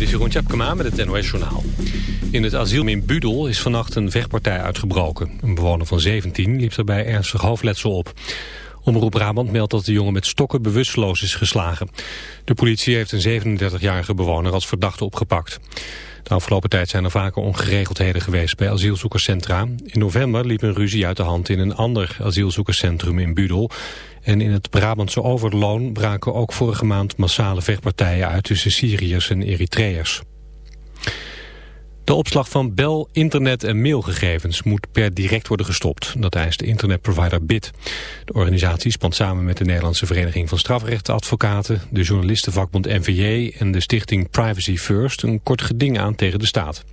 Dit is Jeroen Tjepkema met het NOS Journaal. In het asiel in Budel is vannacht een vechtpartij uitgebroken. Een bewoner van 17 liep daarbij ernstig hoofdletsel op. Omroep Brabant meldt dat de jongen met stokken bewusteloos is geslagen. De politie heeft een 37-jarige bewoner als verdachte opgepakt. De afgelopen tijd zijn er vaker ongeregeldheden geweest bij asielzoekerscentra. In november liep een ruzie uit de hand in een ander asielzoekerscentrum in Budel. En in het Brabantse Overloon braken ook vorige maand massale vechtpartijen uit tussen Syriërs en Eritreërs. De opslag van bel, internet en mailgegevens moet per direct worden gestopt. Dat eist de internetprovider BIT. De organisatie spant samen met de Nederlandse Vereniging van Strafrechtadvocaten, de journalistenvakbond NVJ en de stichting Privacy First een kort geding aan tegen de staat.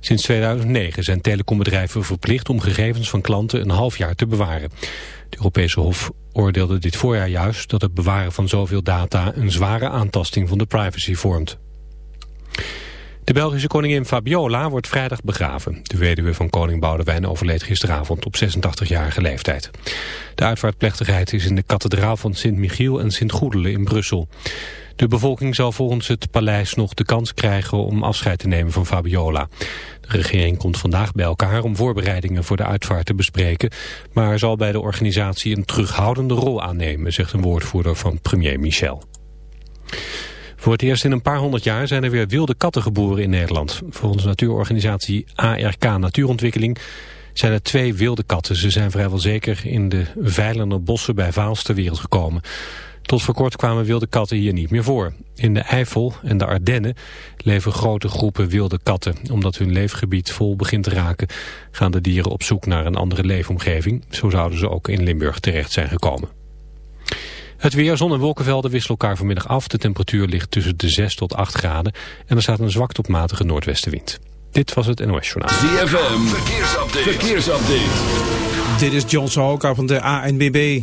Sinds 2009 zijn telecombedrijven verplicht om gegevens van klanten een half jaar te bewaren. Het Europese Hof oordeelde dit voorjaar juist dat het bewaren van zoveel data een zware aantasting van de privacy vormt. De Belgische koningin Fabiola wordt vrijdag begraven. De weduwe van koning Boudewijn overleed gisteravond op 86-jarige leeftijd. De uitvaartplechtigheid is in de kathedraal van Sint-Michiel en Sint-Goedelen in Brussel. De bevolking zal volgens het paleis nog de kans krijgen om afscheid te nemen van Fabiola. De regering komt vandaag bij elkaar om voorbereidingen voor de uitvaart te bespreken, maar zal bij de organisatie een terughoudende rol aannemen, zegt een woordvoerder van premier Michel. Voor het eerst in een paar honderd jaar zijn er weer wilde katten geboren in Nederland. Volgens natuurorganisatie ARK Natuurontwikkeling zijn er twee wilde katten. Ze zijn vrijwel zeker in de veilende bossen bij Vaals ter wereld gekomen. Tot voor kort kwamen wilde katten hier niet meer voor. In de Eifel en de Ardennen leven grote groepen wilde katten. Omdat hun leefgebied vol begint te raken, gaan de dieren op zoek naar een andere leefomgeving. Zo zouden ze ook in Limburg terecht zijn gekomen. Het weer, zon en wolkenvelden wisselen elkaar vanmiddag af. De temperatuur ligt tussen de 6 tot 8 graden. En er staat een zwak tot matige noordwestenwind. Dit was het NOS Journaal. ZFM, verkeersupdate. verkeersupdate. Dit is John Sahoka van de ANBB.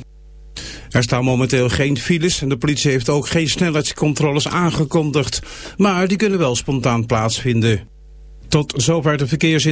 Er staan momenteel geen files en de politie heeft ook geen snelheidscontroles aangekondigd. Maar die kunnen wel spontaan plaatsvinden. Tot zover de verkeersin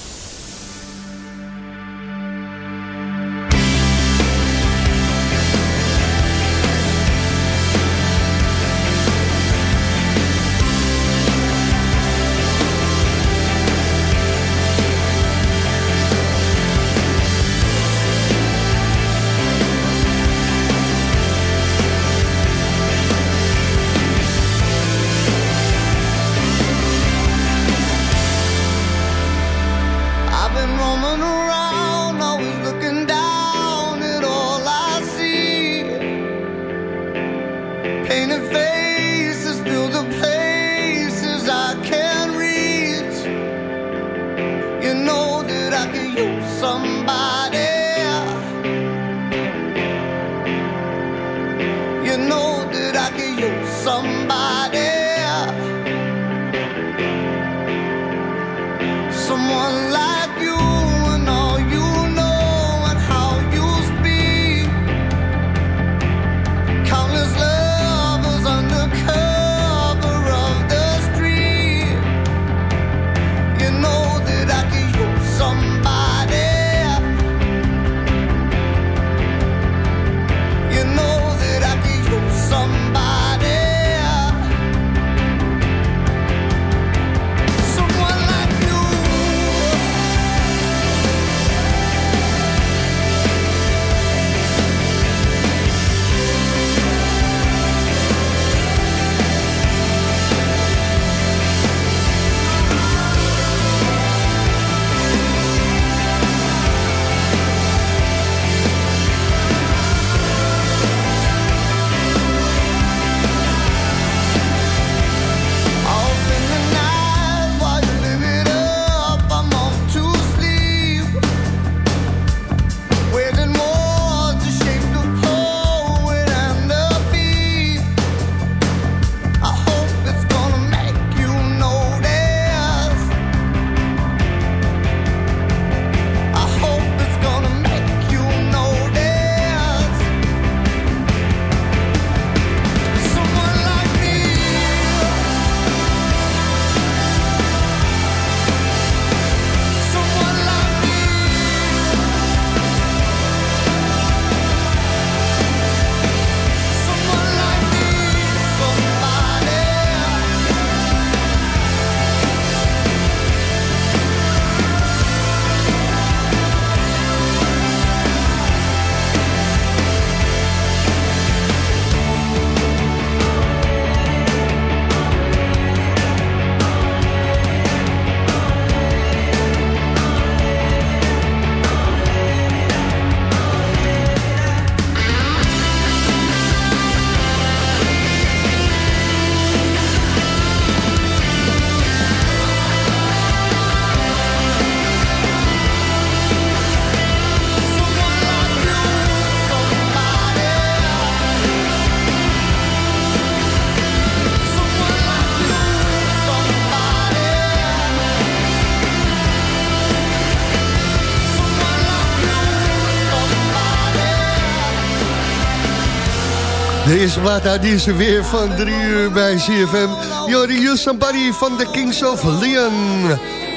Deze plaat uit die is er weer van drie uur bij CFM. Jordi You Somebody van The Kings of Leon.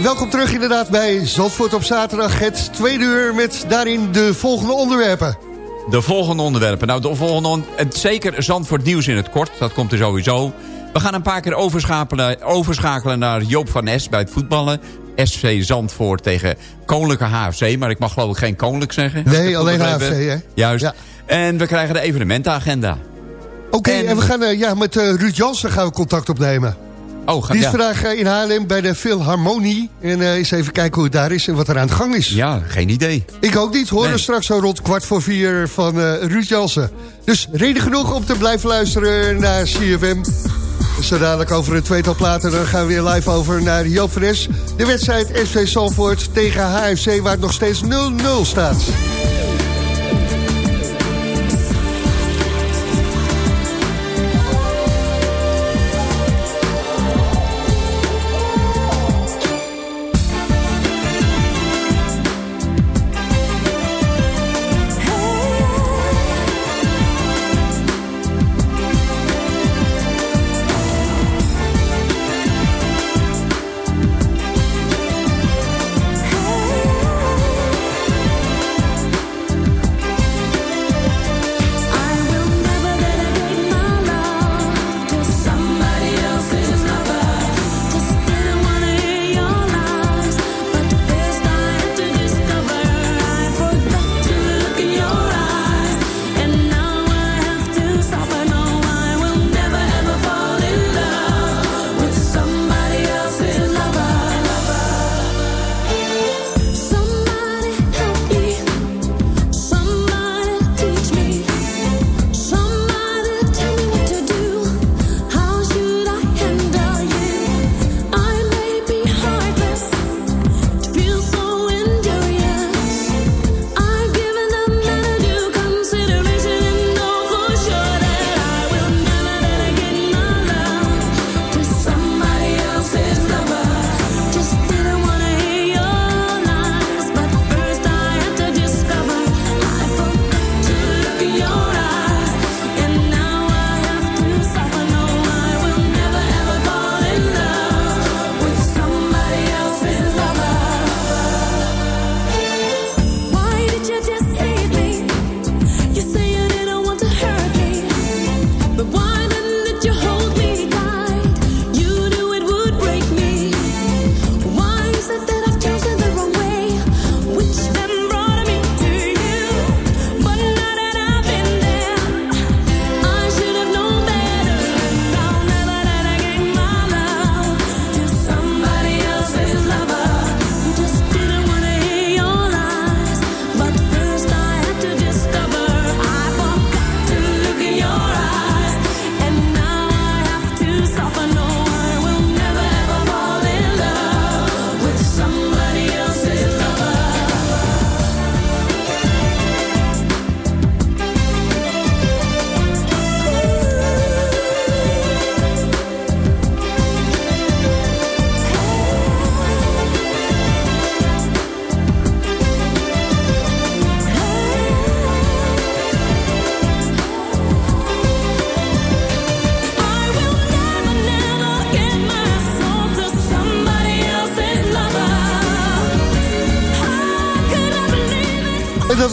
Welkom terug inderdaad bij Zandvoort op zaterdag. Het tweede uur met daarin de volgende onderwerpen. De volgende onderwerpen. Nou, de volgende on- zeker Zandvoort nieuws in het kort. Dat komt er sowieso. We gaan een paar keer overschakelen, overschakelen naar Joop van Es bij het voetballen. SC Zandvoort tegen Koninklijke HFC. Maar ik mag geloof ik geen Koninklijk zeggen. Nee, alleen HFC, hè? Juist. Ja. En we krijgen de evenementenagenda. Oké, En- en, we gaan eh, ja, met eh, Ruud Jansen gaan we contact opnemen. Oh, ga, Die is ja. vandaag eh, in Haarlem bij de Philharmonie. En eh, eens even kijken hoe het daar is en wat er aan de gang is. ja, geen idee. Ik ook niet. Horen Nee. straks zo rond kwart voor vier van Ruud Jansen. Dus reden genoeg om te blijven luisteren naar CFM. Zo dadelijk over een tweetal platen. Dan gaan we weer live over naar Joop van Es. De wedstrijd SV Salvoort tegen HFC waar het nog steeds 0-0 staat.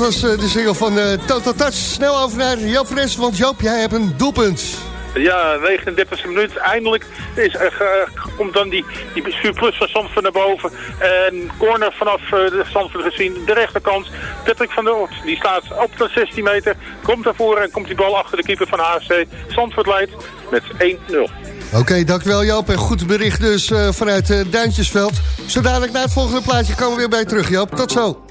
Was eh, de single van uh, Total Touch. Snel over naar Joop Fres, want Joop, jij hebt een doelpunt. Ja, 39e minuut. Eindelijk is uh, komt dan die, die surplus van Zandvoort naar boven. En corner vanaf uh, de Zandvoort gezien. De rechterkant. Patrick van der Oort. Die staat op de 16 meter. Komt daarvoor en komt die bal achter de keeper van HFC. Zandvoort leidt met 1-0. Oké, dankjewel Joop. En goed bericht dus uh, vanuit uh, Duintjesveld. Zodanig na het volgende plaatje komen we weer bij terug, Joop. Tot zo.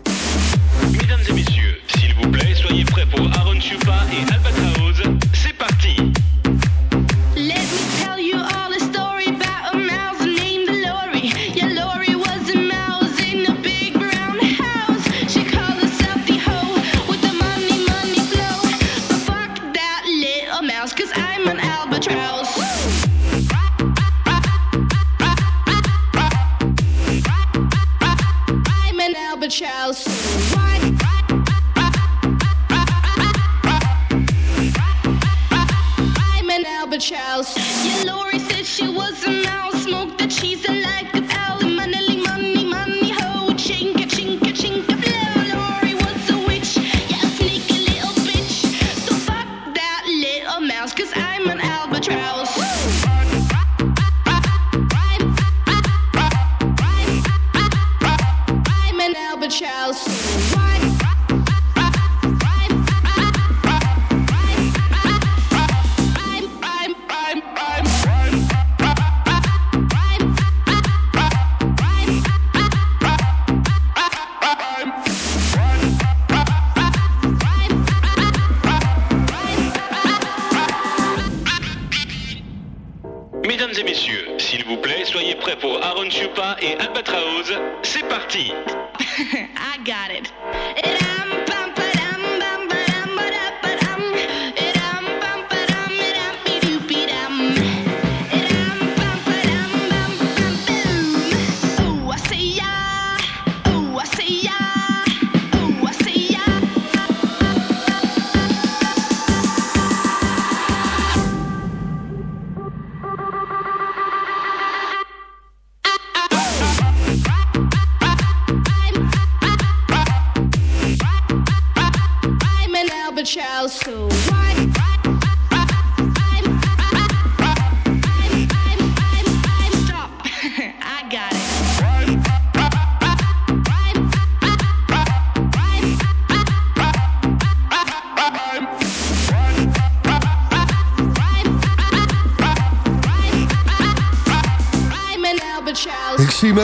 shall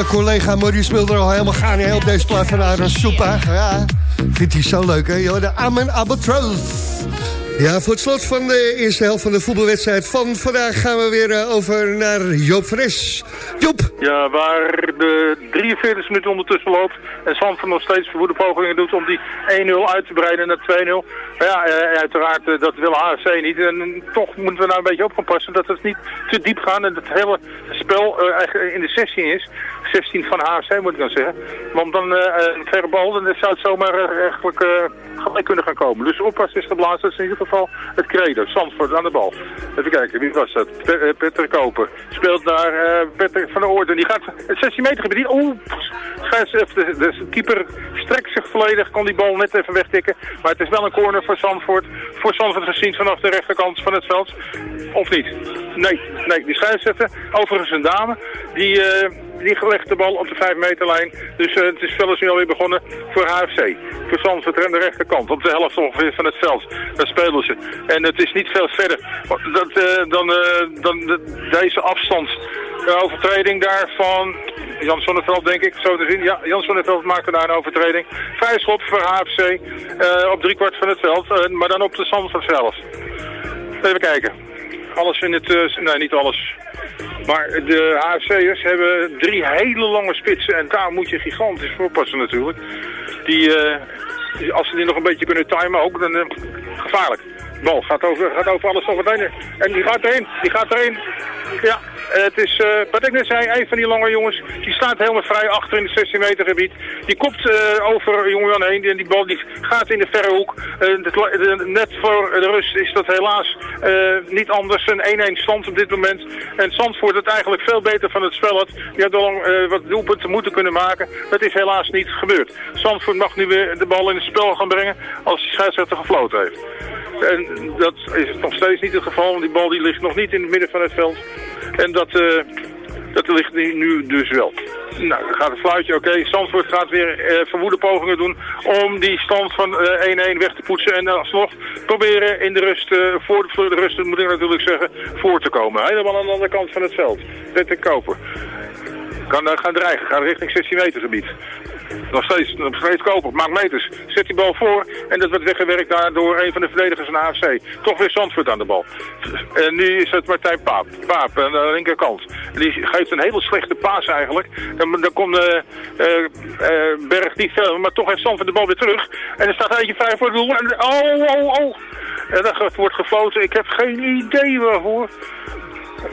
collega Maurice Mulder al helemaal gaan hè, op deze plaat van Aaron Soepa. Ja, vindt hij zo leuk, hè? Joh, de Amen Albatross. Ja, voor het slot van de eerste helft van de voetbalwedstrijd van vandaag... gaan we weer eh, over naar Joop Fres. Ja, waar de 43 minuten ondertussen loopt en Zandvoort nog steeds verwoede pogingen doet om die 1-0 uit te breiden naar 2-0. Maar ja, eh, uiteraard, eh, dat wil HFC niet. En toch moeten we nou een beetje op gaan passen dat het niet te diep gaat en het hele spel eh, eigenlijk in de 16 is. 16 van HFC moet ik dan zeggen. Want dan eh, een verre bal, dan zou het zomaar eh, eigenlijk eh, gelijk kunnen gaan komen. Dus oppassen is geblazen, dat is in ieder geval het credo. Zandvoort aan de bal. Even kijken, wie was dat? Pe- eh, Petter Koper. Speelt naar eh Petter van der Oorden. Die gaat het 16 meter gebied. Oeh, scheids- de, de keeper strekt zich volledig, kon die bal net even wegtikken. Maar het is wel een corner voor Zandvoort. Voor Zandvoort gezien vanaf de rechterkant van het veld. Of niet? Nee, nee. Die scheidsrechter, overigens een dame, die... eh, die gelegd de bal op de 5 meterlijn. Dus eh, het is spel nu alweer begonnen voor HFC. Voor Zandvoort aan de rechterkant. Op de helft ongeveer van het veld. Daar spelen ze. En het is niet veel verder dat, eh, dan, eh, dan de- deze afstand. De overtreding daar van Jan Sonneveld, denk ik, zo te zien. Ja, Jan Sonneveld maakte daar een overtreding. Vrij schop voor HFC eh, op driekwart van het veld. eh, maar dan op de Zandvoort zelf. Even kijken. Alles in het... eh, nee, niet alles. Maar de HFC'ers hebben drie hele lange spitsen. En daar moet je gigantisch voor oppassen natuurlijk. Die, als ze die nog een beetje kunnen timen ook, dan gevaarlijk. Bal gaat over, gaat over alles nog meteen. En die gaat erin, die gaat erin. Ja, eh, het is, eh, wat ik net zei, een van die lange jongens. Die staat helemaal vrij achter in het 16 meter gebied. Die kopt eh, over jongen heen. En die bal die gaat in de verre hoek. Het net voor de rust is dat helaas niet anders. Een 1-1 stand op dit moment. En Zandvoort het eigenlijk veel beter van het spel had. Die had lang wat doelpunten moeten kunnen maken. Dat is helaas niet gebeurd. Zandvoort mag nu weer de bal in het spel gaan brengen als de scheidsrechter gefloten heeft. Dat is nog steeds niet het geval, want die bal die ligt nog niet in het midden van het veld. En dat, eh, dat ligt nu- dus wel. Nou, dan gaat het fluitje, oké. Zandvoort gaat weer eh, verwoede pogingen doen om die stand van eh, 1-1 weg te poetsen. En alsnog proberen in de rust, eh, voor, de, voor rust moet ik natuurlijk zeggen, voor te komen. Helemaal aan de andere kant van het veld. Zet de koper. Kan eh, gaan dreigen, gaat richting 16 meter gebied. Nog steeds, nog steeds koper, maakt meters. Zet die bal voor en dat wordt weggewerkt door een van de verdedigers van AFC. Toch weer Zandvoort aan de bal. En nu is het Martijn Paap. Paap aan de linkerkant. Die geeft een hele slechte paas eigenlijk. Dan, dan komt eh, Berg niet veel, maar toch heeft Zandvoort de bal weer terug. En er staat eentje vrij voor het doel. En, oh, oh, oh. En dat wordt gefloten. Ik heb geen idee waarvoor.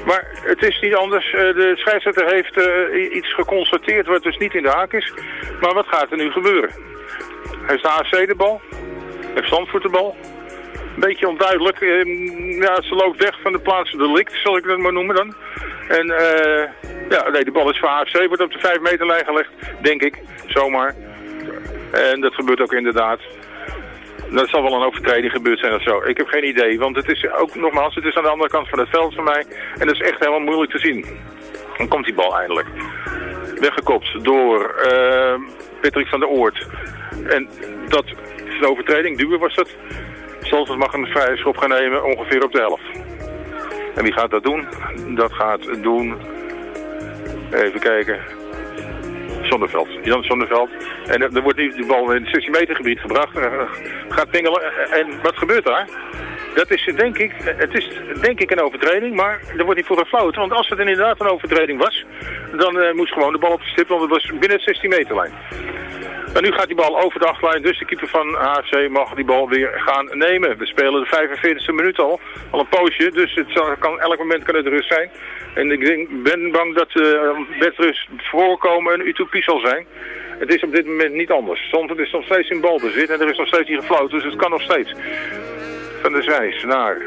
Maar het is niet anders. Eh, De scheidsrechter heeft eh, iets geconstateerd wat dus niet in de haak is. Maar wat gaat er nu gebeuren? Heeft de AFC de bal? Heeft Zandvoort de bal? Een beetje onduidelijk. Eh, Ja, ze loopt weg van de plaats delict, zal ik dat maar noemen dan. En eh, ja, nee, de bal is voor AFC, wordt op de 5 meterlijn gelegd, denk ik, zomaar. En dat gebeurt ook inderdaad. Dat zal wel een overtreding gebeurd zijn of zo. Ik heb geen idee, want het is ook, nogmaals, het is aan de andere kant van het veld voor mij. En dat is echt helemaal moeilijk te zien. Dan komt die bal eindelijk. Weggekopt door eh, Patrick van der Oort. En dat is een overtreding, duwen was dat. Zandvoort mag een vrije schop gaan nemen, ongeveer op de helft. En wie gaat dat doen? Dat gaat doen... Even kijken. Zonneveld. Jan Zonneveld. En er er wordt de bal in het 16 meter gebied gebracht. Eh, Gaat pingelen. En wat gebeurt daar? Dat is denk ik, het is denk ik een overtreding, maar er wordt niet voor gefloten. Want als het inderdaad een overtreding was, dan eh, moest gewoon de bal op de stip, want het was binnen het 16 meterlijn. Maar nu gaat die bal over de achtlijn, dus de keeper van AFC mag die bal weer gaan nemen. We spelen de 45e minuut al, al een poosje, dus het kan, elk moment kan het rust zijn. En ik denk, ben bang dat uh, bedrust voorkomen een utopie zal zijn. Het is op dit moment niet anders. Zandvoort is nog steeds in balbezit en er is nog steeds niet gefloten, dus het kan nog steeds. Van de Zijs naar...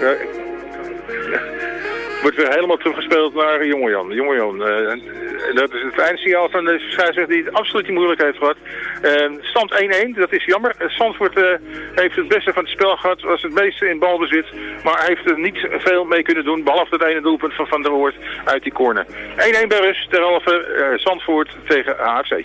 Ja, wordt weer helemaal teruggespeeld naar Jongejan. Jongejan, uh, dat is het eindsignaal van de scheidsrechter die het absoluut niet moeilijk heeft gehad. Stand 1-1, dat is jammer. Zandvoort uh, heeft het beste van het spel gehad, was het meeste in balbezit. Maar heeft er niet veel mee kunnen doen, behalve het ene doelpunt van Van der Hoort uit die corner. 1-1 bij rust, derhalve Zandvoort tegen AFC.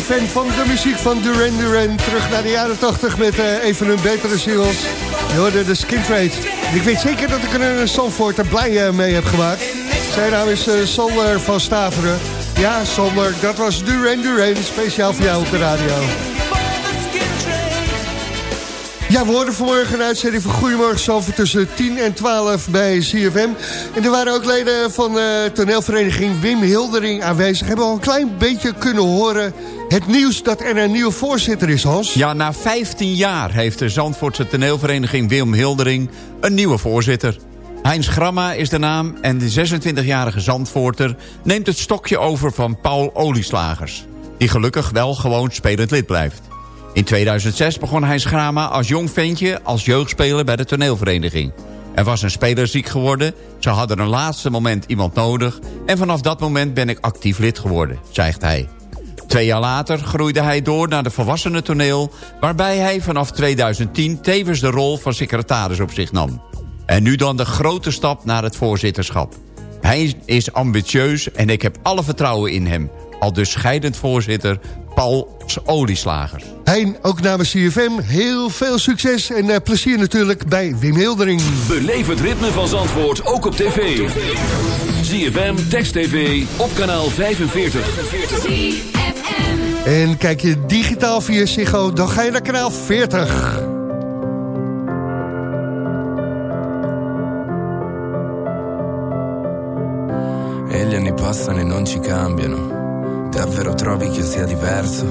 Een fan van de muziek van Duran Duran. Terug naar de jaren 80 met eh, een van hun betere singles. Je hoorde de Skin Trade. Ik weet zeker dat ik er een Zandvoort er blij eh, mee heb gemaakt. Zijn naam is uh, Sander van Staveren. Ja, Sander, dat was Duran Duran. Speciaal voor jou op de radio. Ja, we hoorden vanmorgen een uitzending van Goedemorgen Zalver tussen 10 en 12 bij CFM. En er waren ook leden van de toneelvereniging Wim Hildering aanwezig. Hebben al een klein beetje kunnen horen het nieuws dat er een nieuwe voorzitter is, Hans. Ja, na 15 jaar heeft de Zandvoortse toneelvereniging Wim Hildering een nieuwe voorzitter. Heinz Gramma is de naam en de 26-jarige Zandvoorter neemt het stokje over van Paul Olieslagers. Die gelukkig wel gewoon spelend lid blijft. In 2006 begon hij Schrama als jong ventje als jeugdspeler bij de toneelvereniging. Er was een speler ziek geworden, ze hadden een laatste moment iemand nodig... en vanaf dat moment ben ik actief lid geworden, zegt hij. Twee jaar later groeide hij door naar de volwassenen toneel... waarbij hij vanaf 2010 tevens de rol van secretaris op zich nam. En nu dan de grote stap naar het voorzitterschap. Hij is ambitieus en ik heb alle vertrouwen in hem. Al dus scheidend voorzitter Paul Olieslagers. Hein, ook namens CFM, heel veel succes en uh, plezier natuurlijk bij Wim Hildering. Beleef het ritme van Zandvoort ook op tv. ZFM, Text TV, op kanaal 45. En kijk je digitaal via Ziggo, dan ga je naar kanaal 40. E gli anni passano e non ci cambiano. Davvero trovi che io sia diverso?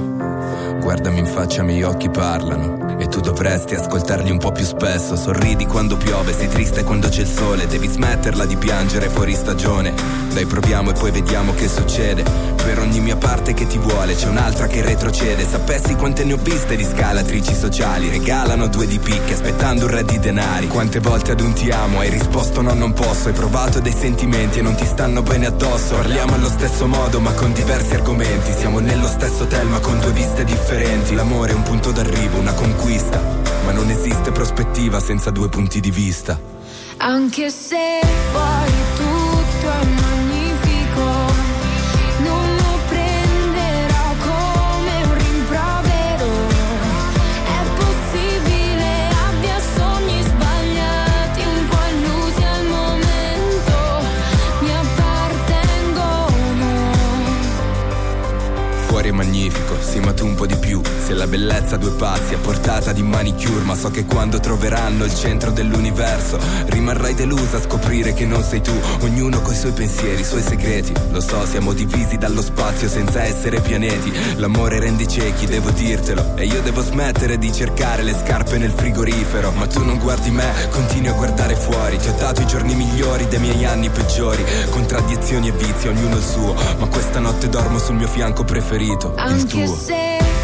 Guardami in faccia, i miei occhi parlano. E tu dovresti ascoltarli un po' più spesso. Sorridi quando piove, sei triste quando c'è il sole. Devi smetterla di piangere fuori stagione. Dai, proviamo e poi vediamo che succede. Per ogni mia parte che ti vuole, c'è un'altra che retrocede. Sapessi quante ne ho viste di scalatrici sociali. Regalano due di picche aspettando un re di denari. Quante volte ad un ti amo hai risposto no, non posso. Hai provato dei sentimenti e non ti stanno bene addosso. Parliamo allo stesso modo, ma con diversi argomenti. Siamo nello stesso hotel, ma con due viste differenti. L'amore è un punto d'arrivo, una conquista. Ma non esiste prospettiva senza due punti di vista. Anche se poi tutto ma tu un po' di più. Se la bellezza a due passi a portata di manicure, ma so che quando troveranno il centro dell'universo rimarrai delusa a scoprire che non sei tu. Ognuno coi suoi pensieri, i suoi segreti. Lo so, siamo divisi dallo spazio senza essere pianeti. L'amore rende ciechi, devo dirtelo. E io devo smettere di cercare le scarpe nel frigorifero. Ma tu non guardi me, continui a guardare fuori. Ti ho dato i giorni migliori dei miei anni peggiori. Contraddizioni e vizi, ognuno il suo. Ma questa notte dormo sul mio fianco preferito, il tuo. say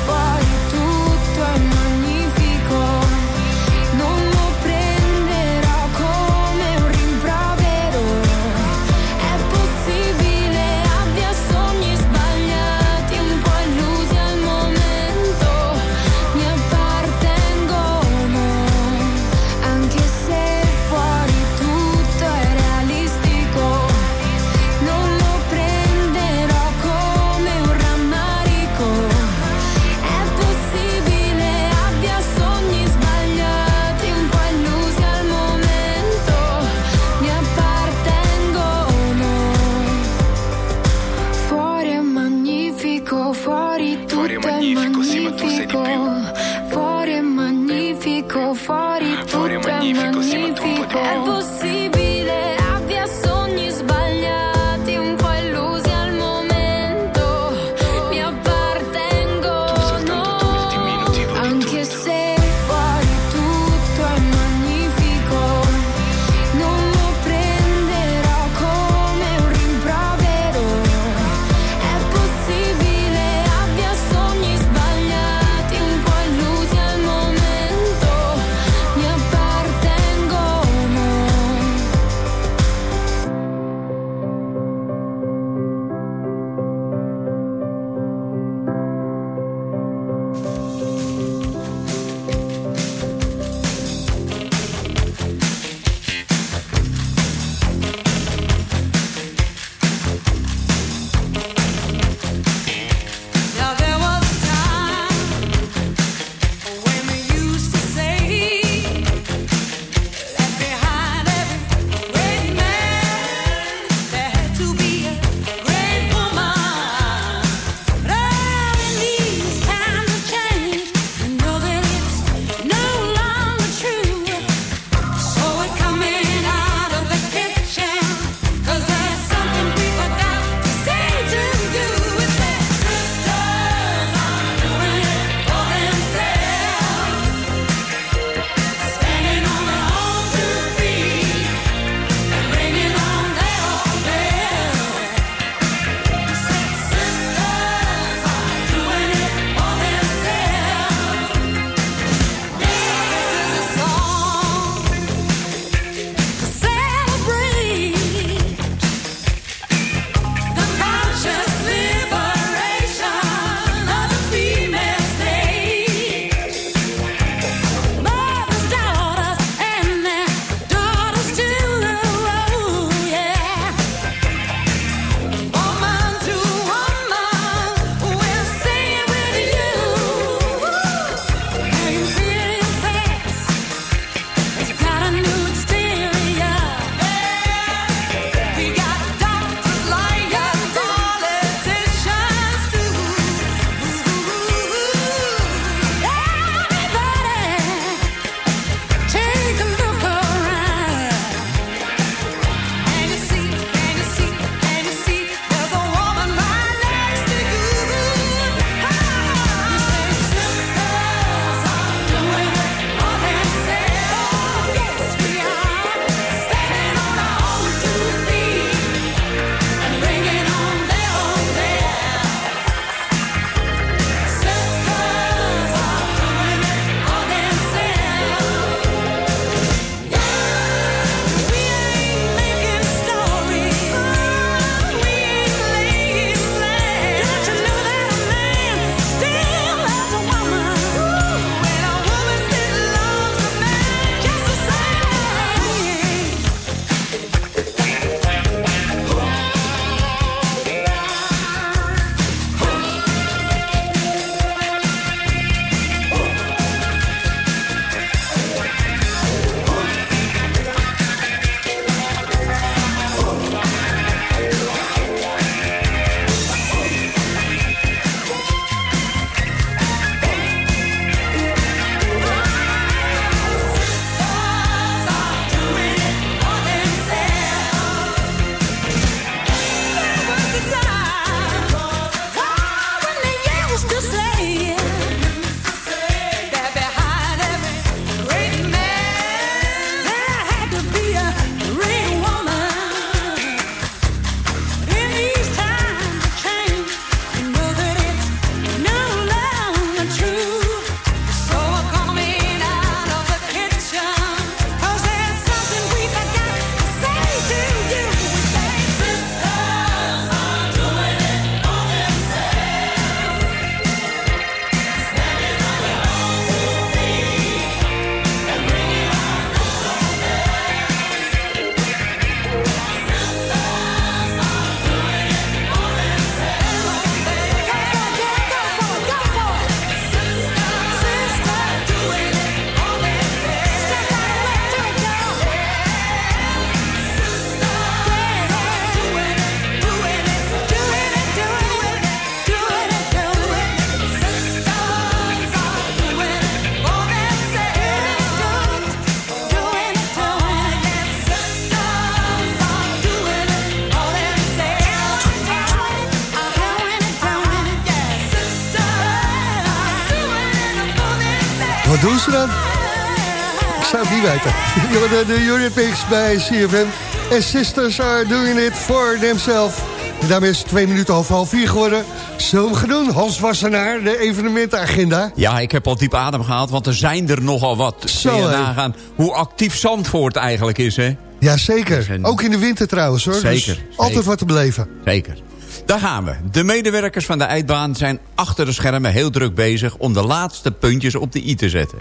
De, de Eurythmics bij CFM. En Sisters are doing it for themselves. En daarmee is het twee minuten half half vier geworden. Zullen we gaan doen? Hans Wassenaar, de evenementenagenda. Ja, ik heb al diep adem gehaald, want er zijn er nogal wat. Zo, je nagaan hoe actief Zandvoort eigenlijk is, hè? Ja, zeker. Ook in de winter trouwens, hoor. Zeker, Dus zeker. altijd wat te beleven. Zeker. Daar gaan we. De medewerkers van de ijsbaan zijn achter de schermen heel druk bezig... om de laatste puntjes op de i te zetten.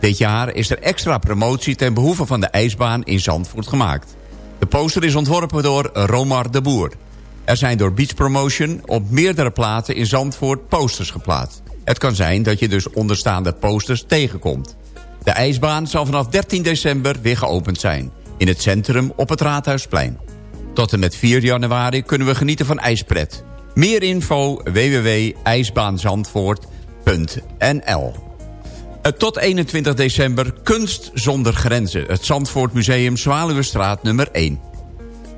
Dit jaar is er extra promotie ten behoeve van de ijsbaan in Zandvoort gemaakt. De poster is ontworpen door Romar de Boer. Er zijn door Beach Promotion op meerdere plaatsen in Zandvoort posters geplaatst. Het kan zijn dat je dus onderstaande posters tegenkomt. De ijsbaan zal vanaf 13 december weer geopend zijn. In het centrum op het Raadhuisplein. Tot en met 4 januari kunnen we genieten van ijspret. Meer info www.ijsbaanzandvoort.nl Tot 21 december Kunst zonder grenzen. Het Zandvoort Museum Zwaluwestraat nummer 1.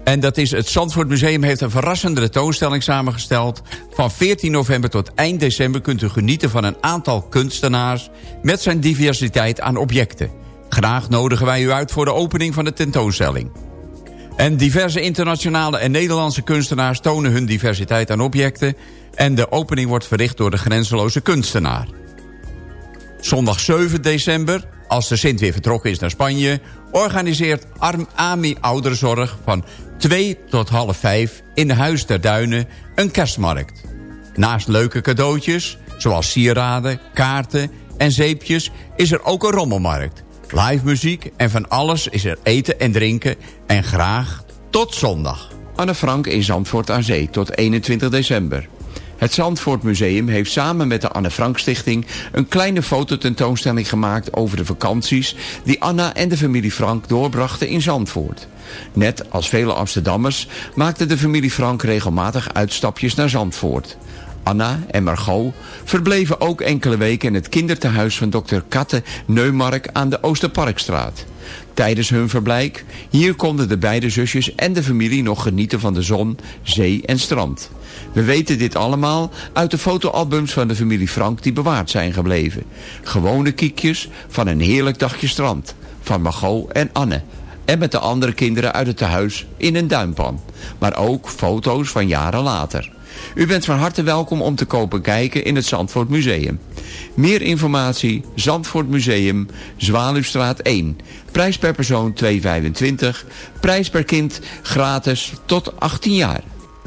En dat is het Zandvoort Museum heeft een verrassende tentoonstelling samengesteld. Van 14 november tot eind december kunt u genieten van een aantal kunstenaars... met zijn diversiteit aan objecten. Graag nodigen wij u uit voor de opening van de tentoonstelling. En diverse internationale en Nederlandse kunstenaars tonen hun diversiteit aan objecten... en de opening wordt verricht door de grenzeloze kunstenaar. Zondag 7 december, als de Sint weer vertrokken is naar Spanje... organiseert Arm AMI Ouderenzorg van 2 tot half 5 in Huis der Duinen een kerstmarkt. Naast leuke cadeautjes, zoals sieraden, kaarten en zeepjes... is er ook een rommelmarkt. Live muziek en van alles is er eten en drinken en graag tot zondag. Anne Frank in Zandvoort aan Zee tot 21 december. Het Zandvoort Museum heeft samen met de Anne Frank Stichting... een kleine fototentoonstelling gemaakt over de vakanties... die Anna en de familie Frank doorbrachten in Zandvoort. Net als vele Amsterdammers maakte de familie Frank regelmatig uitstapjes naar Zandvoort. Anna en Margot verbleven ook enkele weken in het kindertehuis van dokter Katte Neumark aan de Oosterparkstraat. Tijdens hun verblijf hier konden de beide zusjes en de familie nog genieten van de zon, zee en strand. We weten dit allemaal uit de fotoalbums van de familie Frank die bewaard zijn gebleven. Gewone kiekjes van een heerlijk dagje strand. Van Margot en Anne. En met de andere kinderen uit het tehuis in een duimpan. Maar ook foto's van jaren later. U bent van harte welkom om te kopen kijken in het Zandvoort Museum. Meer informatie, Zandvoort Museum, Zwaluwstraat 1. Prijs per persoon 2,25. Prijs per kind gratis tot 18 jaar.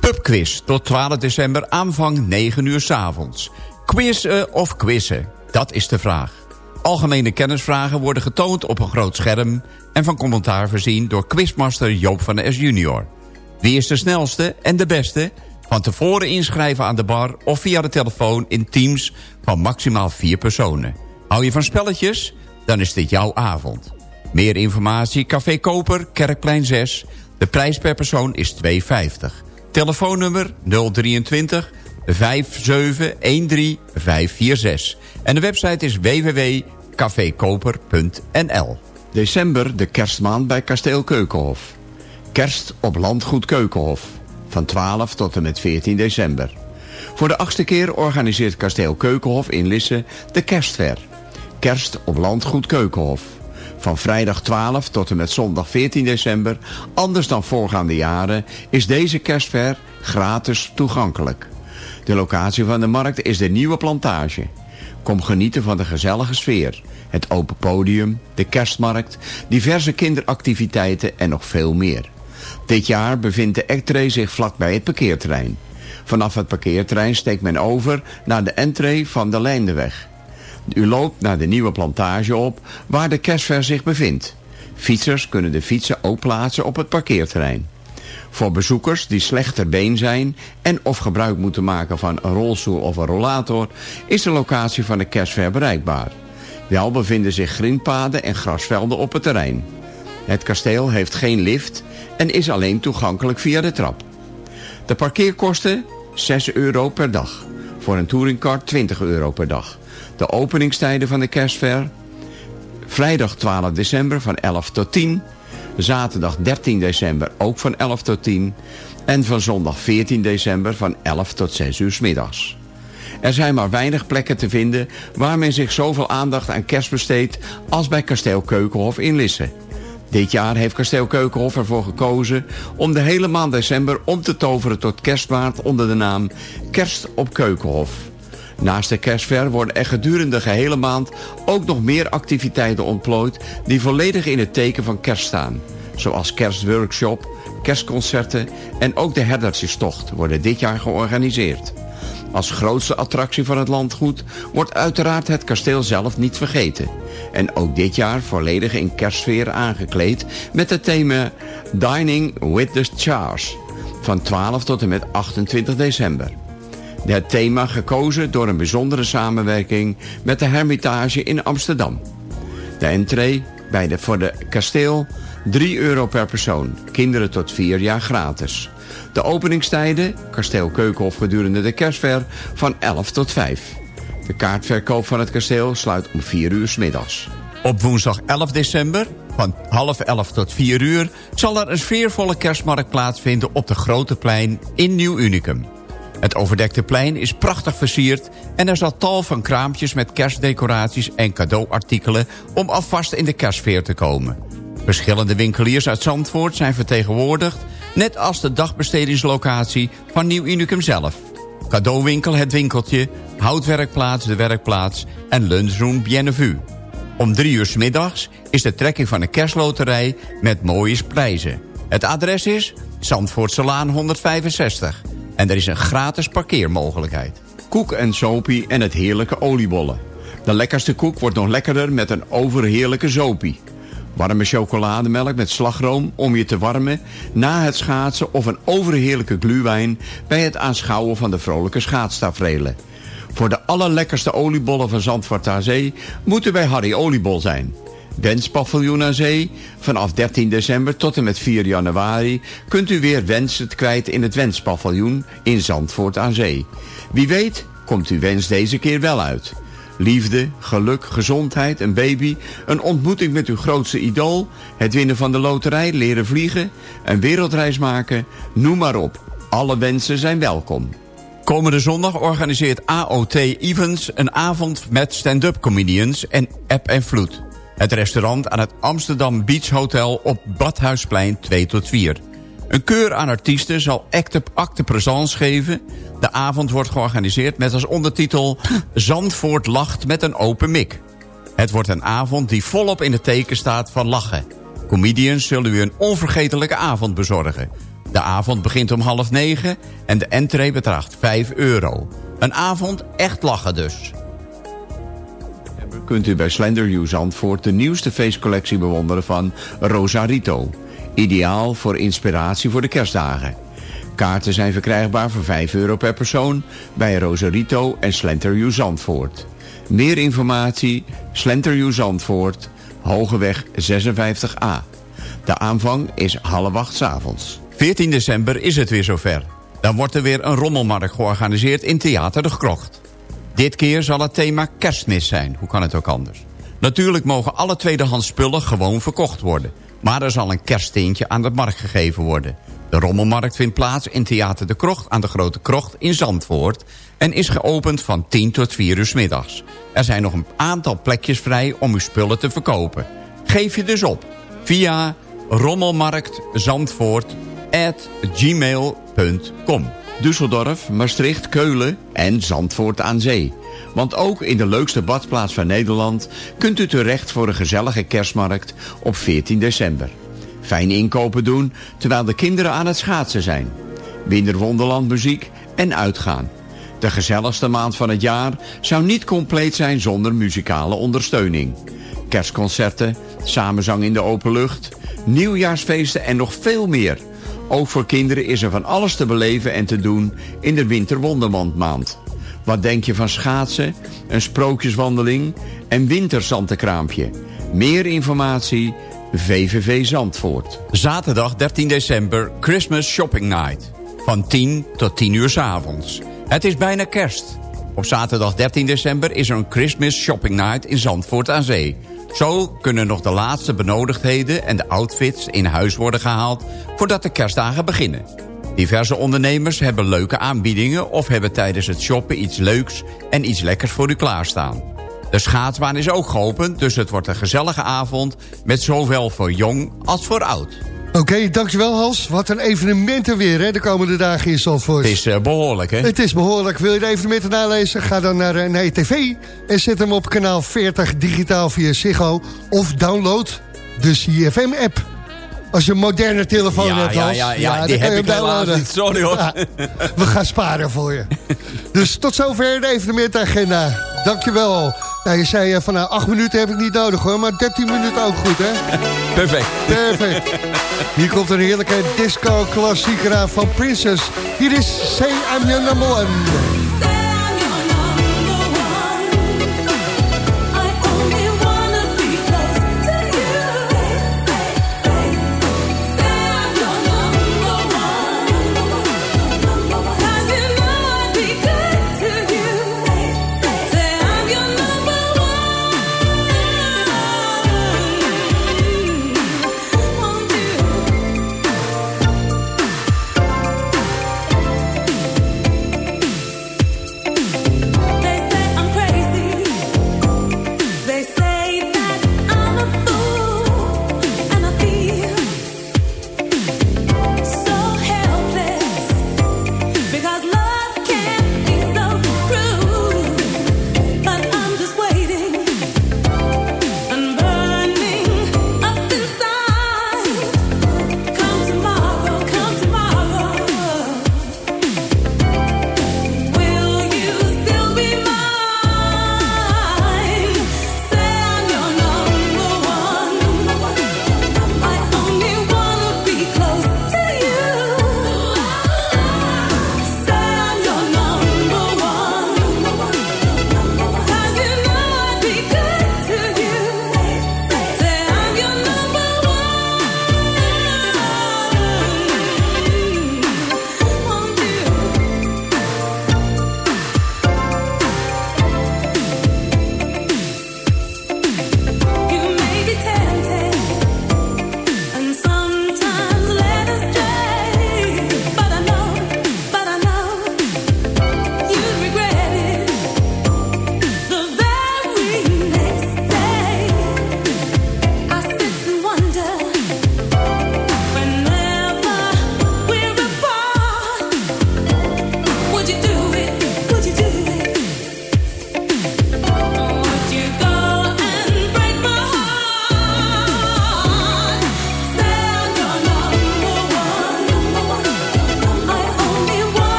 Pubquiz tot 12 december aanvang 9 uur 's avonds. Quizzen of quizzen? Dat is de vraag. Algemene kennisvragen worden getoond op een groot scherm... en van commentaar voorzien door quizmaster Joop van S junior. Wie is de snelste en de beste? Van tevoren inschrijven aan de bar of via de telefoon in teams van maximaal vier personen. Hou je van spelletjes? Dan is dit jouw avond. Meer informatie, Café Koper, Kerkplein 6. De prijs per persoon is 2,50. Telefoonnummer 023 5713 546. En de website is www.cafekoper.nl. December de kerstmaand bij Kasteel Keukenhof. Kerst op Landgoed Keukenhof. Van 12 tot en met 14 december. Voor de achtste keer organiseert Kasteel Keukenhof in Lisse de kerstver. Kerst op Landgoed Keukenhof. Van vrijdag 12 tot en met zondag 14 december, anders dan voorgaande jaren, is deze kerstver gratis toegankelijk. De locatie van de markt is de nieuwe plantage. Kom genieten van de gezellige sfeer. Het open podium, de kerstmarkt, diverse kinderactiviteiten en nog veel meer. Dit jaar bevindt de Actray zich vlakbij het parkeerterrein. Vanaf het parkeerterrein steekt men over naar de entree van de Leindeweg. U loopt naar de nieuwe plantage op waar de kerstver zich bevindt. Fietsers kunnen de fietsen ook plaatsen op het parkeerterrein. Voor bezoekers die slecht ter been zijn en of gebruik moeten maken van een rolstoel of een rollator... is de locatie van de kerstver bereikbaar. Wel bevinden zich grindpaden en grasvelden op het terrein. Het kasteel heeft geen lift en is alleen toegankelijk via de trap. De parkeerkosten 6 euro per dag. Voor een touringcar 20 euro per dag. De openingstijden van de kerstver... Vrijdag 12 december van 11 tot 10. Zaterdag 13 december ook van 11 tot 10. En van zondag 14 december van 11 tot 6 uur middags. Er zijn maar weinig plekken te vinden waar men zich zoveel aandacht aan kerst besteedt als bij Kasteel Keukenhof in Lisse. Dit jaar heeft Kasteel Keukenhof ervoor gekozen om de hele maand december om te toveren tot kerstmaand onder de naam Kerst op Keukenhof. Naast de kerstver worden er gedurende de gehele maand ook nog meer activiteiten ontplooid die volledig in het teken van kerst staan. Zoals kerstworkshop, kerstconcerten en ook de herdertjestocht worden dit jaar georganiseerd. Als grootste attractie van het landgoed wordt uiteraard het kasteel zelf niet vergeten. En ook dit jaar volledig in kerstsfeer aangekleed met het thema Dining with the Stars van 12 tot en met 28 december. Het thema gekozen door een bijzondere samenwerking met de Hermitage in Amsterdam. De entree bij de, voor de kasteel 3 euro per persoon. Kinderen tot 4 jaar gratis. De openingstijden, kasteel Keukenhof gedurende de kerstver, van 11 tot 5. De kaartverkoop van het kasteel sluit om 4 uur 's middags. Op woensdag 11 december, van half 11 tot 4 uur... zal er een sfeervolle kerstmarkt plaatsvinden op de Grote Plein in Nieuw Unicum. Het overdekte plein is prachtig versierd... en er zal tal van kraampjes met kerstdecoraties en cadeauartikelen... om alvast in de kerstsfeer te komen. Verschillende winkeliers uit Zandvoort zijn vertegenwoordigd... net als de dagbestedingslocatie van Nieuw Unicum zelf. Cadeauwinkel Het Winkeltje, Houtwerkplaats De Werkplaats... en Lunchroom Bienvenue. Om drie uur middags is de trekking van een kerstloterij met mooie prijzen. Het adres is Zandvoortselaan 165. En er is een gratis parkeermogelijkheid. Koek en sopie en het heerlijke oliebollen. De lekkerste koek wordt nog lekkerder met een overheerlijke sopie. Warme chocolademelk met slagroom om je te warmen... na het schaatsen of een overheerlijke gluwijn... bij het aanschouwen van de vrolijke schaatstafrelen. Voor de allerlekkerste oliebollen van Zandvoort aan Zee... moeten bij Harry Oliebol zijn. Wenspaviljoen aan Zee. Vanaf 13 december tot en met 4 januari... kunt u weer wensen kwijt in het Wenspaviljoen in Zandvoort aan Zee. Wie weet komt uw wens deze keer wel uit... Liefde, geluk, gezondheid, een baby, een ontmoeting met uw grootste idool... het winnen van de loterij, leren vliegen, een wereldreis maken, noem maar op. Alle wensen zijn welkom. Komende zondag organiseert AOT Events een avond met stand-up comedians en app en vloed. Het restaurant aan het Amsterdam Beach Hotel op Badhuisplein 2 tot 4. Een keur aan artiesten zal acte, acte présence geven. De avond wordt georganiseerd met als ondertitel... Zandvoort lacht met een open mik. Het wordt een avond die volop in het teken staat van lachen. Comedians zullen u een onvergetelijke avond bezorgen. De avond begint om half negen en de entree bedraagt 5 euro. Een avond echt lachen dus. Kunt u bij Slender Zandvoort de nieuwste feestcollectie bewonderen van Rosarito. Ideaal voor inspiratie voor de kerstdagen. Kaarten zijn verkrijgbaar voor 5 euro per persoon bij Rosarito en Slender U Zandvoort. Meer informatie, Slender U Zandvoort, Hogeweg 56A. De aanvang is half acht avonds. 14 december is het weer zover. Dan wordt er weer een rommelmarkt georganiseerd in Theater de Krocht. Dit keer zal het thema kerstmis zijn, hoe kan het ook anders? Natuurlijk mogen alle tweedehands spullen gewoon verkocht worden. Maar er zal een kerststeentje aan de markt gegeven worden. De rommelmarkt vindt plaats in Theater de Krocht aan de Grote Krocht in Zandvoort... en is geopend van 10 tot 4 uur middags. Er zijn nog een aantal plekjes vrij om uw spullen te verkopen. Geef je dus op via rommelmarktzandvoort@gmail.com. Düsseldorf, Maastricht, Keulen en Zandvoort aan Zee. Want ook in de leukste badplaats van Nederland... kunt u terecht voor een gezellige kerstmarkt op 14 december. Fijn inkopen doen terwijl de kinderen aan het schaatsen zijn. Winterwonderland muziek en uitgaan. De gezelligste maand van het jaar zou niet compleet zijn zonder muzikale ondersteuning. Kerstconcerten, samenzang in de open lucht, nieuwjaarsfeesten en nog veel meer... Ook voor kinderen is er van alles te beleven en te doen in de winterwonderlandmaand. Wat denk je van schaatsen, een sprookjeswandeling en winterzantenkraampje? Meer informatie, VVV Zandvoort. Zaterdag 13 december, Christmas Shopping Night. Van 10 tot 10 uur 's avonds. Het is bijna kerst. Op zaterdag 13 december is er een Christmas Shopping Night in Zandvoort aan Zee. Zo kunnen nog de laatste benodigdheden en de outfits in huis worden gehaald voordat de kerstdagen beginnen. Diverse ondernemers hebben leuke aanbiedingen... of hebben tijdens het shoppen iets leuks en iets lekkers voor u klaarstaan. De schaatsbaan is ook geopend, dus het wordt een gezellige avond... met zowel voor jong als voor oud. Oké, dankjewel Hans. Wat een evenementen weer hè, de komende dagen in Zandvoort. Het is eh, behoorlijk, hè? Het is behoorlijk. Wil je de evenementen nalezen? Ga dan naar, eh, naar je tv en zet hem op kanaal 40 digitaal via Ziggo. Of download de CFM-app. Als je een moderne telefoon Ja, hebt, ja, ja, ja, die heb ik helaas niet. Sorry, hoor. Ja, we gaan sparen voor je. Dus tot zover de evenementagenda. Dankjewel. Nou, je zei eh, van nou, 8 minuten heb ik niet nodig hoor, maar 13 minuten ook goed hè? Perfect. Perfect. Hier komt een heerlijke disco-klassieker aan van Princess. Hier is Say I'm Your Number One.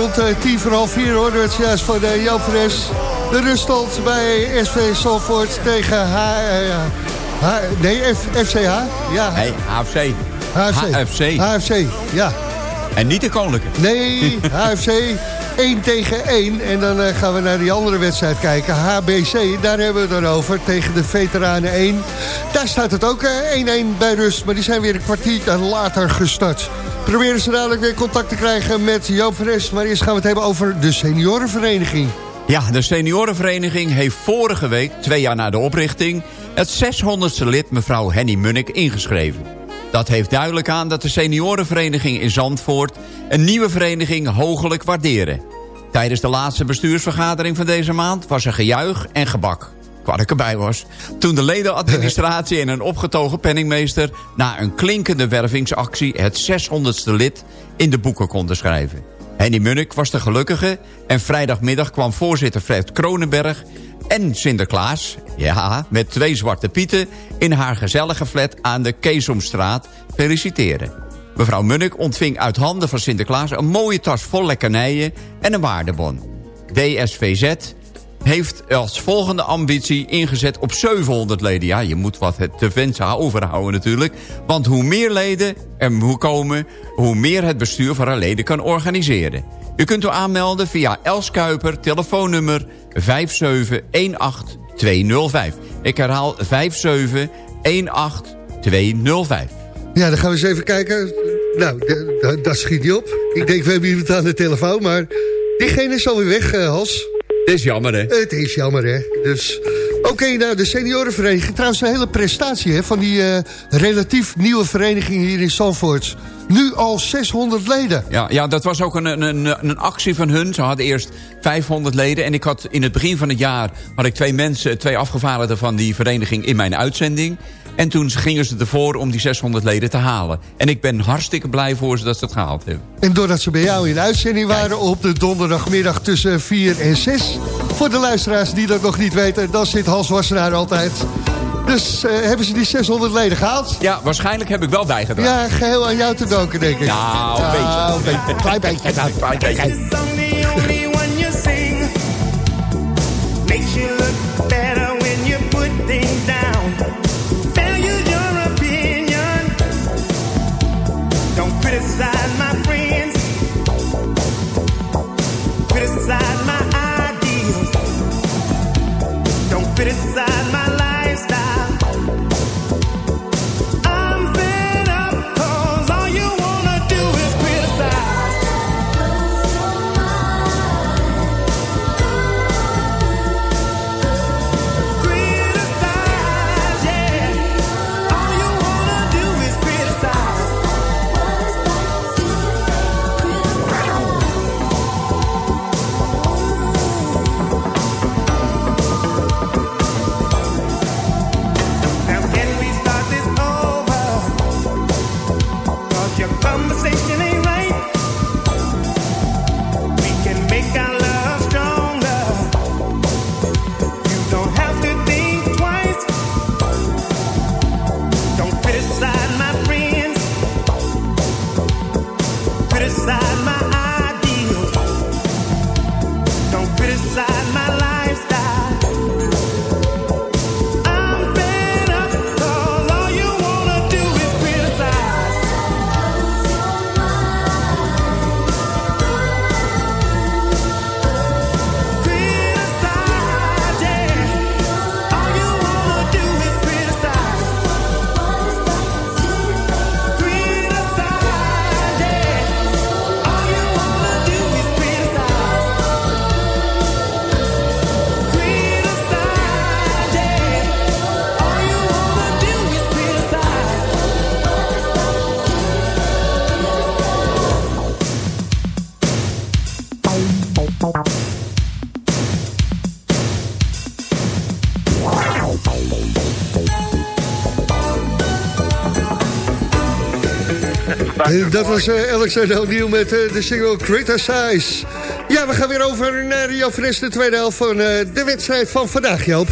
rond eh, tien voor half vier hoorden we het juist van de Jan Fres. De ruststand bij SV Salford tegen H... eh, H nee, F, FCH? Ja. Nee, HFC. HFC. HFC. HFC, ja. En niet de Koninklijke. Nee, HFC 1 tegen 1. En dan eh, gaan we naar die andere wedstrijd kijken. HBC, daar hebben we het over. Tegen de Veteranen 1. Daar staat het ook eh, 1-1 bij rust. Maar die zijn weer een kwartier later gestart. Proberen ze dadelijk weer contact te krijgen met Joop Fres. Maar eerst gaan we het hebben over de seniorenvereniging. Ja, de seniorenvereniging heeft vorige week, twee jaar na de oprichting... het 600ste lid, mevrouw Henny Munnik, ingeschreven. Dat heeft duidelijk aan dat de seniorenvereniging in Zandvoort... een nieuwe vereniging hoogelijk waarderen. Tijdens de laatste bestuursvergadering van deze maand... was er gejuich en gebak, waar ik erbij was... toen de ledenadministratie en een opgetogen penningmeester... na een klinkende wervingsactie het 600ste lid in de boeken konden schrijven. Henny Munnik was de gelukkige... en vrijdagmiddag kwam voorzitter Fred Kronenberg en Sinterklaas... ja, met twee zwarte pieten... in haar gezellige flat aan de Keesomstraat feliciteren. Mevrouw Munnik ontving uit handen van Sinterklaas... een mooie tas vol lekkernijen en een waardebon. DSVZ heeft als volgende ambitie ingezet op 700 leden. Ja, je moet wat het te overhouden natuurlijk. Want hoe meer leden er moet komen... hoe meer het bestuur van haar leden kan organiseren. U kunt u aanmelden via Els Kuiper, telefoonnummer 5718205. Ik herhaal 5718205. Ja, dan gaan we eens even kijken. Nou, dat schiet niet op. Ik denk, we hebben iemand aan de telefoon, maar diegene is alweer weg, eh, Hans. Het is jammer, hè? Het is jammer, hè. Dus, oké, nou, de seniorenvereniging. Trouwens, een hele prestatie hè, van die eh, relatief nieuwe vereniging hier in Zandvoort. Nu al 600 leden. Ja, ja, dat was ook een, een, een, een actie van hun. Ze hadden eerst 500 leden. En ik had in het begin van het jaar had ik twee mensen, twee afgevaardigden van die vereniging in mijn uitzending. En toen gingen ze ervoor om die 600 leden te halen. En ik ben hartstikke blij voor ze dat ze het gehaald hebben. En doordat ze bij jou in de uitzending waren op de donderdagmiddag tussen 4 en 6. Voor de luisteraars die dat nog niet weten, dan zit Hans Wassenaar altijd. Dus eh, hebben ze die 600 leden gehaald? Ja, waarschijnlijk heb ik wel bijgedragen. Ja, geheel aan jou te danken, denk ik. Nou, een beetje. Nou, een beetje. Klein beetje. dan. Klein beetje. inside my dat was eh, Alexander O'Neill met eh, de single Criticize. Ja, we gaan weer over naar Joop Fres, de tweede helft van eh, de wedstrijd van vandaag, Joop.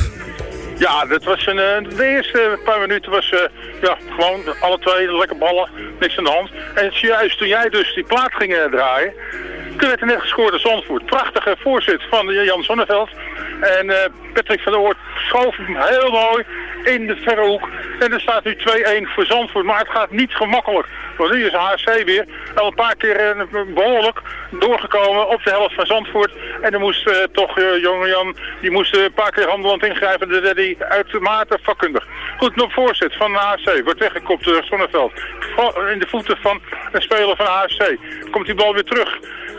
Ja, dat was een, de eerste paar minuten was ja, gewoon alle twee lekker ballen, niks aan de hand. En juist toen jij dus die plaat ging draaien, toen werd er net gescoord door Zandvoort. Prachtige voorzet van eh, Jan Sonneveld. En eh, Patrick van der Oort schoof hem heel mooi in de verre hoek. En er staat nu 2-1 voor Zandvoort, maar het gaat niet gemakkelijk. Want nu is HC weer al een paar keer eh, behoorlijk doorgekomen op de helft van Zandvoort. En dan moest toch jonge Jan, die moest een paar keer handelend ingrijpen. Dat deed hij uitermate vakkundig. Goed, nog voorzet van de HC. Wordt weggekopt door Zonneveld. In de voeten van een speler van HC. Komt die bal weer terug.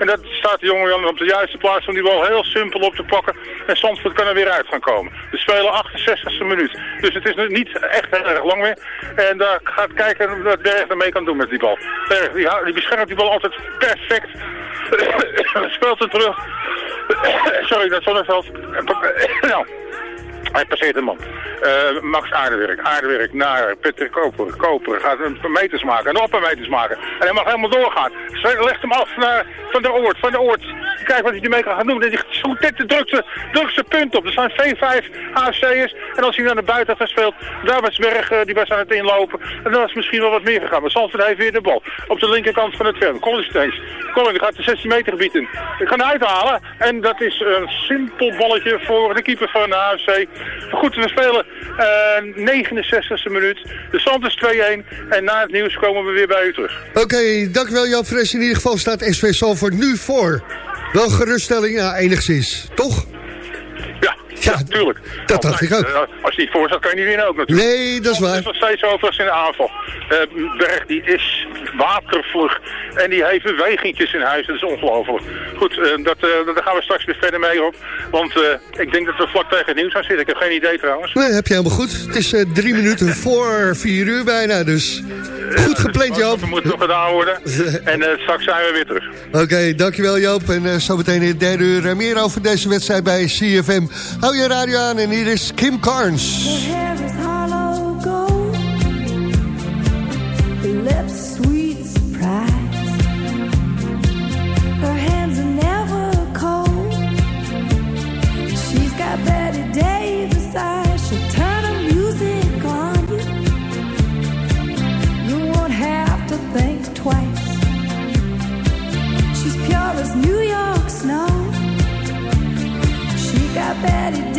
Dat staat de jonge Jan op de juiste plaats om die bal heel simpel op te pakken. En Zandvoort kan er weer uit gaan komen. We spelen 68e minuut. Dus het is niet echt heel erg lang meer. En daar gaat kijken wat Berg ermee kan doen met die bal. Berg, die, beschermt die bal altijd perfect. Speelt hem terug. Sorry, dat Zonneveld. Nou, hij passeert een man. Eh, Max Aardewerk. Aardewerk naar Patrick Koper. Koper gaat een meters maken. Een meters maken. En hij mag helemaal doorgaan. Legt hem af naar Van der Oort. Van der Oort. Kijk wat hij ermee kan gaan doen. En die net de drukste, punt op. Er staan V5 AFC'ers. En als hij naar de buiten gaat speelt. Daar was Berg. eh, die was aan het inlopen. En dan was misschien wel wat meer gegaan. Maar Zandvoort heeft weer de bal. Op de linkerkant van het veld. Collins steeds. Collins gaat de 16 meter gebied in. Ik hem uithalen. En dat is een simpel balletje voor de keeper van de AFC. Goed, we spelen eh 69e minuut. De stand is 2-1. En na het nieuws komen we weer bij u terug. Oké, dankjewel Joop Fres. In ieder geval staat SV Salford nu voor. Wel geruststelling, ja, enigszins. Toch? Ja, ja, tuurlijk. dat dacht ik ook. Eh, Als je niet voor staat, kan je niet winnen ook natuurlijk. Nee, dat is waar. Het is nog steeds overigens in de aanval. Eh, Berg die is watervlug en die heeft bewegingjes in huis. Dat is ongelooflijk. Goed, eh, dat, daar gaan we straks weer verder mee op. Want ik denk dat we vlak tegen het nieuws gaan zitten. Ik heb geen idee trouwens. Nee, heb je helemaal goed. Het is drie minuten voor vier uur bijna, dus goed gepland Joop. Dat moet nog gedaan worden. En straks zijn we weer terug. Oké, dankjewel Joop. En eh, zometeen in het derde uur meer over deze wedstrijd bij CFM. Hou je radio aan en hier is Kim Carnes. Lips sweet surprise. I bet it